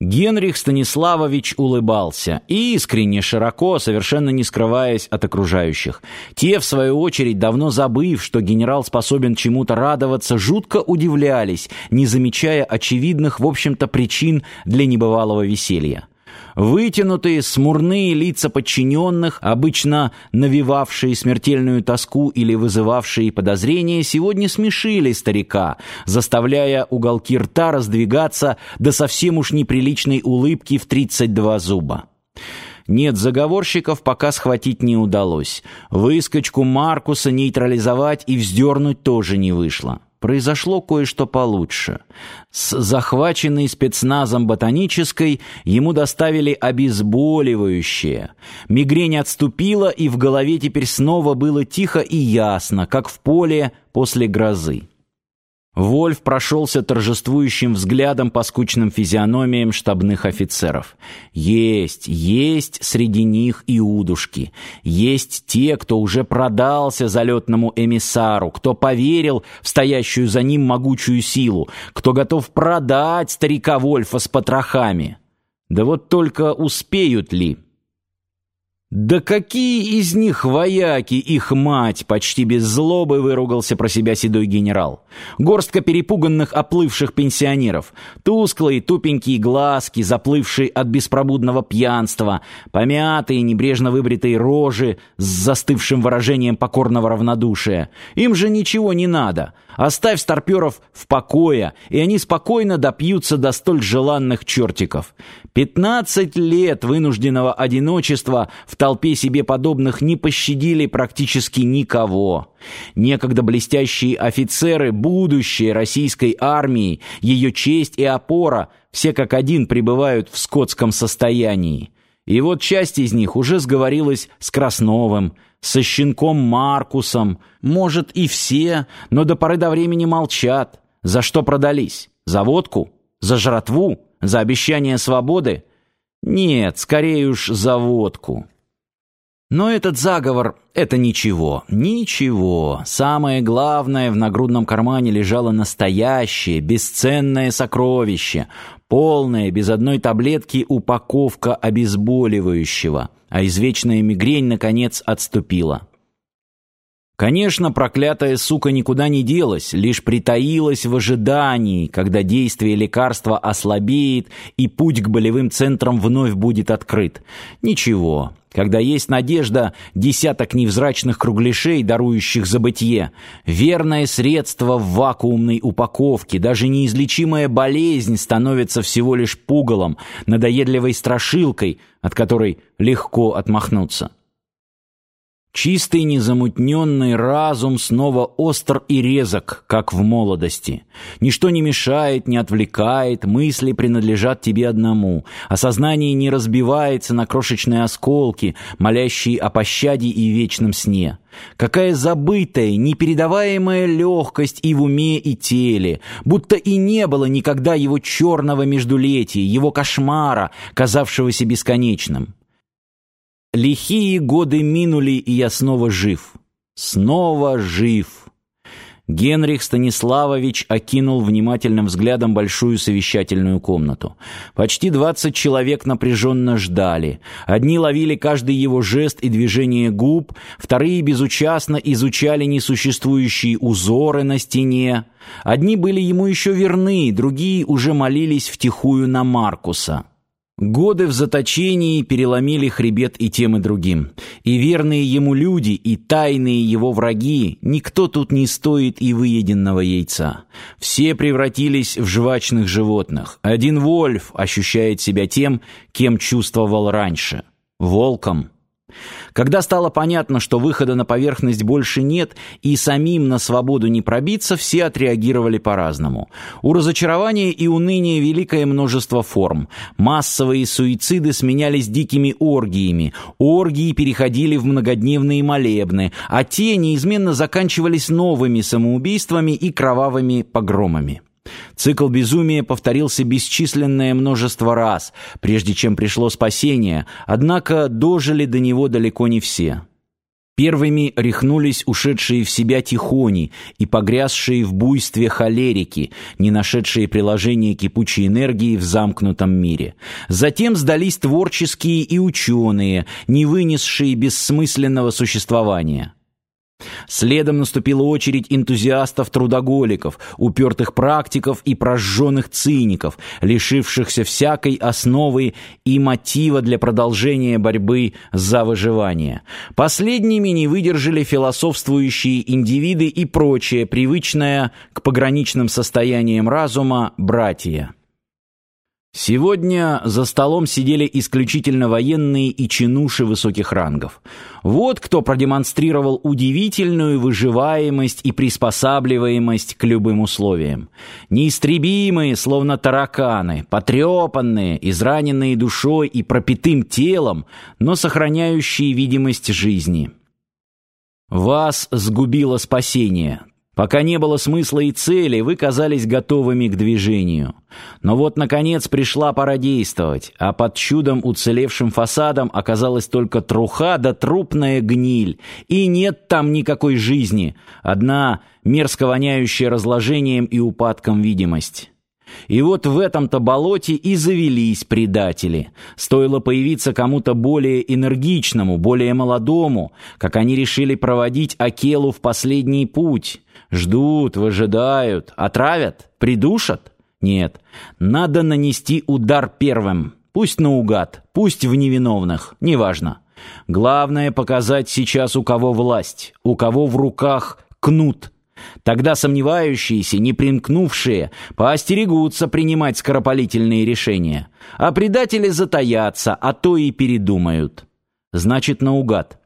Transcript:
Генрих Станиславович улыбался, искренне, широко, совершенно не скрываясь от окружающих. Те, в свою очередь, давно забыв, что генерал способен чему-то радоваться, жутко удивлялись, не замечая очевидных, в общем-то, причин для небывалого веселья. Вытянутые, смурные лица подчиненных, обычно навевавшие смертельную тоску или вызывавшие подозрения, сегодня смешили старика, заставляя уголки рта раздвигаться до совсем уж неприличной улыбки в 32 зуба. Нет, заговорщиков пока схватить не удалось. Выскочку Маркуса нейтрализовать и вздернуть тоже не вышло произошло кое-что получше. С захваченной спецназом ботанической ему доставили обезболивающее. Мигрень отступила, и в голове теперь снова было тихо и ясно, как в поле после грозы. Вольф прошелся торжествующим взглядом по скучным физиономиям штабных офицеров. Есть, есть среди них и удушки. Есть те, кто уже продался залетному эмиссару, кто поверил в стоящую за ним могучую силу, кто готов продать старика Вольфа с потрохами. Да вот только успеют ли? «Да какие из них вояки, их мать!» — почти без злобы выругался про себя седой генерал. Горстка перепуганных оплывших пенсионеров. Тусклые, тупенькие глазки, заплывшие от беспробудного пьянства, помятые, небрежно выбритые рожи с застывшим выражением покорного равнодушия. Им же ничего не надо. Оставь старперов в покое, и они спокойно допьются до столь желанных чертиков. Пятнадцать лет вынужденного одиночества в толпе себе подобных не пощадили практически никого. Некогда блестящие офицеры, будущее российской армии, ее честь и опора, все как один пребывают в скотском состоянии. И вот часть из них уже сговорилась с Красновым, со щенком Маркусом, может и все, но до поры до времени молчат. За что продались? За водку? За жратву? За обещание свободы? Нет, скорее уж за водку. Но этот заговор — это ничего, ничего. Самое главное, в нагрудном кармане лежало настоящее, бесценное сокровище, полная, без одной таблетки упаковка обезболивающего, а извечная мигрень, наконец, отступила. Конечно, проклятая сука никуда не делась, лишь притаилась в ожидании, когда действие лекарства ослабеет и путь к болевым центрам вновь будет открыт. Ничего, когда есть надежда, десяток невзрачных кругляшей, дарующих забытье, верное средство в вакуумной упаковке, даже неизлечимая болезнь становится всего лишь пугалом, надоедливой страшилкой, от которой легко отмахнуться. Чистый незамутненный разум снова остр и резок, как в молодости. Ничто не мешает, не отвлекает, мысли принадлежат тебе одному, а сознание не разбивается на крошечные осколки, молящие о пощаде и вечном сне. Какая забытая, непередаваемая легкость и в уме, и теле, будто и не было никогда его черного междулетия, его кошмара, казавшегося бесконечным. Лихие годы минули, и я снова жив. Снова жив. Генрих Станиславович окинул внимательным взглядом большую совещательную комнату. Почти двадцать человек напряженно ждали. Одни ловили каждый его жест и движение губ, вторые безучастно изучали несуществующие узоры на стене. Одни были ему еще верны, другие уже молились втихую на Маркуса. Годы в заточении переломили хребет и тем и другим. И верные ему люди, и тайные его враги, никто тут не стоит и выеденного яйца. Все превратились в жвачных животных. Один Вольф ощущает себя тем, кем чувствовал раньше. Волком. Когда стало понятно, что выхода на поверхность больше нет и самим на свободу не пробиться, все отреагировали по-разному. У разочарования и уныния великое множество форм. Массовые суициды сменялись дикими оргиями, оргии переходили в многодневные молебны, а те неизменно заканчивались новыми самоубийствами и кровавыми погромами. Цикл безумия повторился бесчисленное множество раз, прежде чем пришло спасение, однако дожили до него далеко не все. Первыми рехнулись ушедшие в себя тихони и погрязшие в буйстве холерики, не нашедшие приложения кипучей энергии в замкнутом мире. Затем сдались творческие и ученые, не вынесшие бессмысленного существования. Следом наступила очередь энтузиастов-трудоголиков, упертых практиков и прожженных циников, лишившихся всякой основы и мотива для продолжения борьбы за выживание. Последними не выдержали философствующие индивиды и прочее, привычное к пограничным состояниям разума, братья. Сегодня за столом сидели исключительно военные и чинуши высоких рангов. Вот кто продемонстрировал удивительную выживаемость и приспосабливаемость к любым условиям. Неистребимые, словно тараканы, потрепанные, израненные душой и пропитым телом, но сохраняющие видимость жизни. Вас сгубило спасение, Пока не было смысла и цели, вы казались готовыми к движению. Но вот, наконец, пришла пора действовать, а под чудом уцелевшим фасадом оказалась только труха да трупная гниль, и нет там никакой жизни, одна мерзко воняющая разложением и упадком видимость. И вот в этом-то болоте и завелись предатели. Стоило появиться кому-то более энергичному, более молодому, как они решили проводить Акелу в последний путь. Ждут, выжидают, отравят, придушат? Нет, надо нанести удар первым. Пусть наугад, пусть в невиновных, неважно. Главное показать сейчас у кого власть, у кого в руках кнут – Тогда сомневающиеся, не примкнувшие, поостерегутся принимать скоропалительные решения, а предатели затаятся, а то и передумают. Значит, наугад.